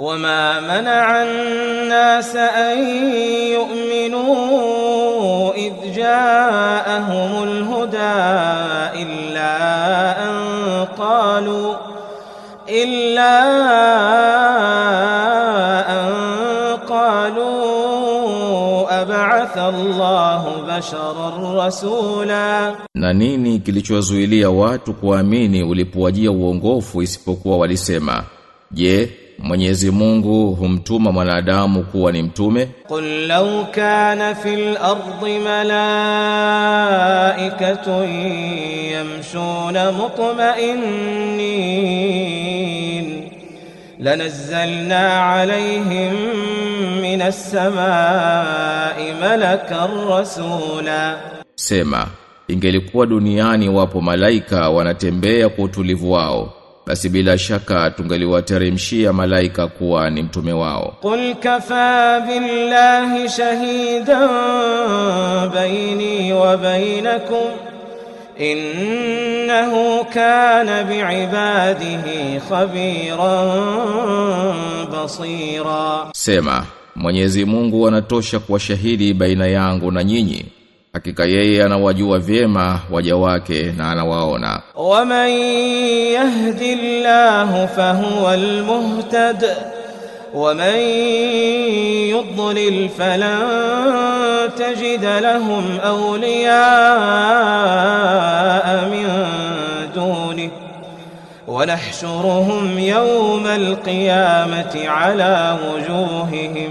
وما منع الناس أن يؤمنوا إذ جاءهم الهدى إلا أن قالوا إلا أن قالوا أبعث الله بشرا رسولا. Na nini kilichowazuilia watu kuamini ulipowajia uongofu isipokuwa walisema Je Mwenyezi Mungu humtuma mwanadamu kuwa ni mtume. Qul law kana fil ardi malaikatun yamshuna mutma'innin. Lanazzalna alayhim minas samaa'i malakan rasula, sema ingelikuwa duniani wapo malaika wanatembea kwa utulivu wao basi bila shaka tungaliwateremshia malaika kuwa ni mtume wao. Qul kafa billahi shahida baini wa bainakum innahu kana biibadihi khabiran basira, sema Mwenyezi Mungu anatosha kuwa shahidi baina yangu na nyinyi hakika yeye anawajua vyema waja wake na anawaona. Wa man yahdi Allah fa huwa al-muhtad wa man yudlil falan tajid lahum awliya min duni ونحشرهم يوم القيامة على وجوههم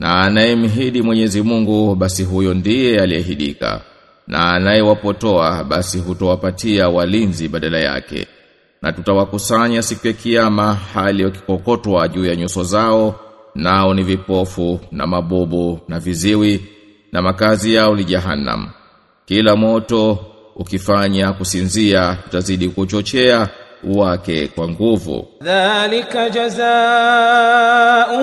na anayemhidi Mwenyezi Mungu basi huyo ndiye aliyehidika. Na anayewapotoa basi hutowapatia walinzi badala yake. Na tutawakusanya siku ya kiyama hali wakikokotwa juu ya nyuso zao nao ni vipofu na mabubu na viziwi na makazi yao ni jahannam. Kila moto ukifanya kusinzia utazidi kuchochea wake kwa nguvu. Dhalika jazaohum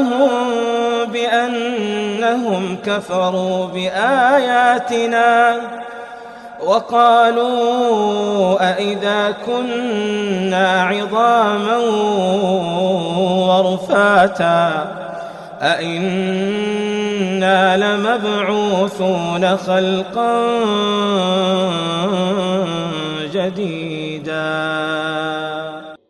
بأنهم كفروا بآياتنا وقالوا أئذا كنا عظاما ورفاتا أئنا لمبعوثون خلقا جديدا.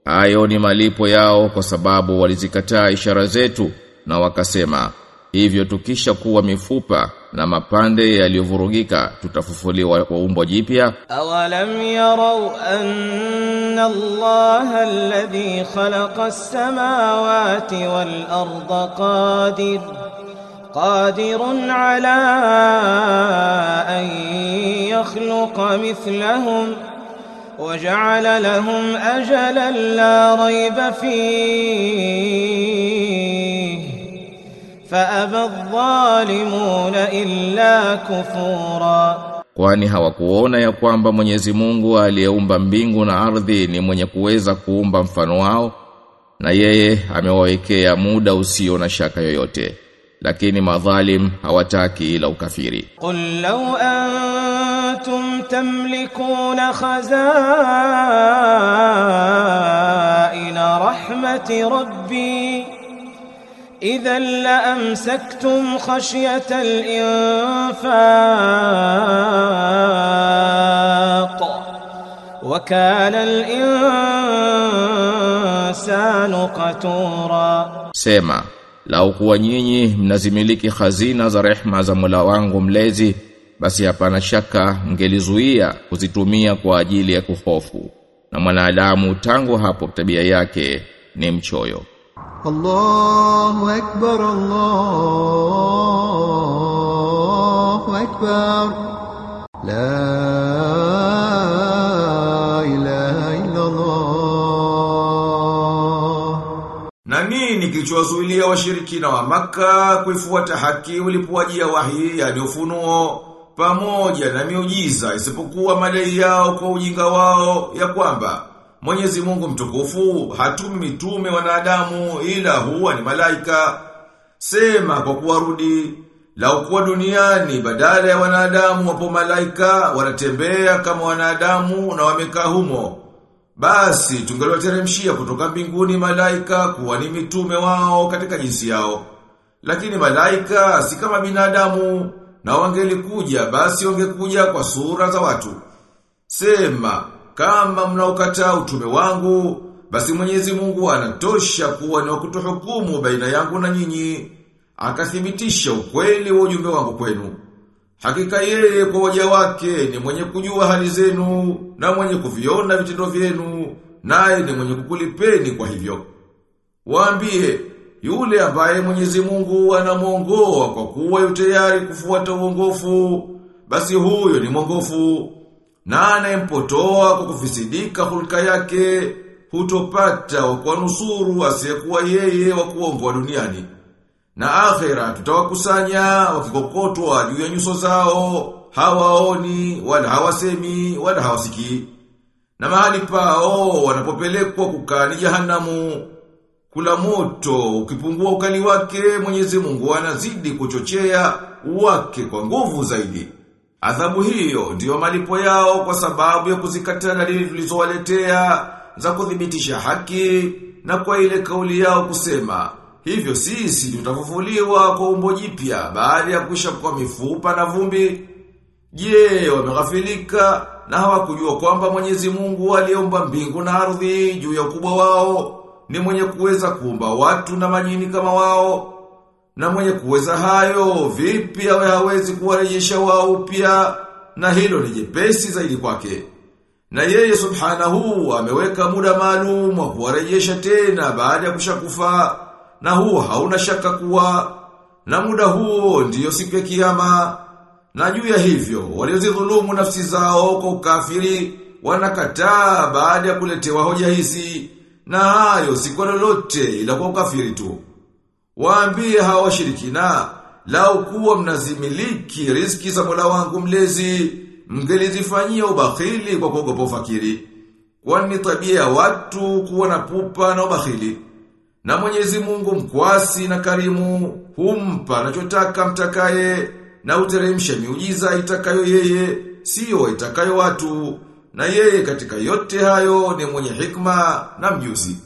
Hayo ni malipo yao kwa sababu walizikataa ishara zetu na wakasema Hivyo tukisha kuwa mifupa na mapande yaliyovurugika tutafufuliwa kwa umbo jipya. Awalam yarau anna Allah alladhi khalaqa as-samawati wal arda qadir qadirun ala an yakhluqa mithlahum وجعل lahum أجلا la ريب فيه فأبى الظالمون إلا كفورا kwani hawakuona ya kwamba Mwenyezi Mungu aliyeumba mbingu na ardhi ni mwenye kuweza kuumba mfano wao na yeye amewawekea muda usio na shaka yoyote lakini madhalim hawataki ila ukafiri قل لو أنتم تملكون خزائن رحمة ربي إذا لأمسكتم خشية الإنفاق وكان الإنسان قتورا Sema, lau kuwa nyinyi mnazimiliki hazina za rehma za Mola wangu mlezi, basi hapana shaka mngelizuia kuzitumia kwa ajili ya kuhofu. Na mwanadamu tangu hapo tabia yake ni mchoyo. الله أكبر الله أكبر لا إله إلا الله Na nini kilichowazuilia washirikina wa maka kuifuata haki ulipowajia wahi yani ufunuo pamoja na miujiza isipokuwa madai yao kwa ujinga wao ya kwamba Mwenyezi Mungu mtukufu hatumi mitume wanadamu ila huwa ni malaika. Sema kwa kuwarudi lau kuwa duniani badala ya wanadamu wapo malaika wanatembea kama wanadamu na wamekaa humo. Basi tungeliwateremshia kutoka mbinguni malaika kuwa ni mitume wao katika jinsi yao. Lakini malaika si kama binadamu na wangelikuja basi wangekuja kwa sura za watu. Sema kama mnaokataa utume wangu basi Mwenyezi Mungu anatosha kuwa ni wakutuhukumu baina yangu na nyinyi akathibitisha ukweli wa ujumbe wangu kwenu. Hakika yeye kwa waja wake ni mwenye kujua hali zenu na mwenye kuviona vitendo vyenu naye ni mwenye kukulipeni kwa hivyo. Waambie yule ambaye Mwenyezi Mungu anamuongoa kwa kuwa yu tayari kufuata uongofu basi huyo ni mwongofu na anayempotoa kwa kufisidika hulka yake hutopata wa kwa nusuru asiyekuwa yeye wa kuongoa duniani. Na akhera tutawakusanya wakikokotwa juu ya nyuso zao, hawaoni, wala hawasemi, wala hawasikii. Na mahali pao wanapopelekwa kukaa ni jahanamu. Kula moto ukipungua ukali wake Mwenyezi Mungu anazidi kuchochea wake kwa nguvu zaidi. Adhabu hiyo ndiyo malipo yao kwa sababu ya kuzikataa dalili tulizowaletea za kuthibitisha haki na kwa ile kauli yao kusema hivyo sisi tutafufuliwa kwa umbo jipya baada ya kuisha kwa mifupa na vumbi. Je, wameghafilika na hawakujua kwamba Mwenyezi Mungu aliumba mbingu na ardhi juu ya ukubwa wao ni mwenye kuweza kuumba watu na majini kama wao na mwenye kuweza hayo vipi awe hawezi kuwarejesha wao upya na hilo ni jepesi zaidi kwake. Na yeye subhanahu ameweka muda maalum wa kuwarejesha tena baada ya kushakufa na huo hauna shaka kuwa na muda huo ndiyo siku ya kiyama. Na juu ya hivyo waliozidhulumu nafsi zao kwa ukafiri wanakataa baada ya kuletewa hoja hizi na hayo si kwa lolote ila kwa ukafiri tu. Waambie hawa washirikina, lau kuwa mnazimiliki riziki za Mola wangu mlezi, mgelizifanyia ubakhili kwa kuogopa ufakiri. Kwani tabia ya watu kuwa na pupa na ubakhili. Na Mwenyezi Mungu mkwasi na karimu, humpa anachotaka mtakaye, na uteremsha miujiza itakayo yeye, siyo itakayo watu. Na yeye katika yote hayo ni mwenye hikma na mjuzi.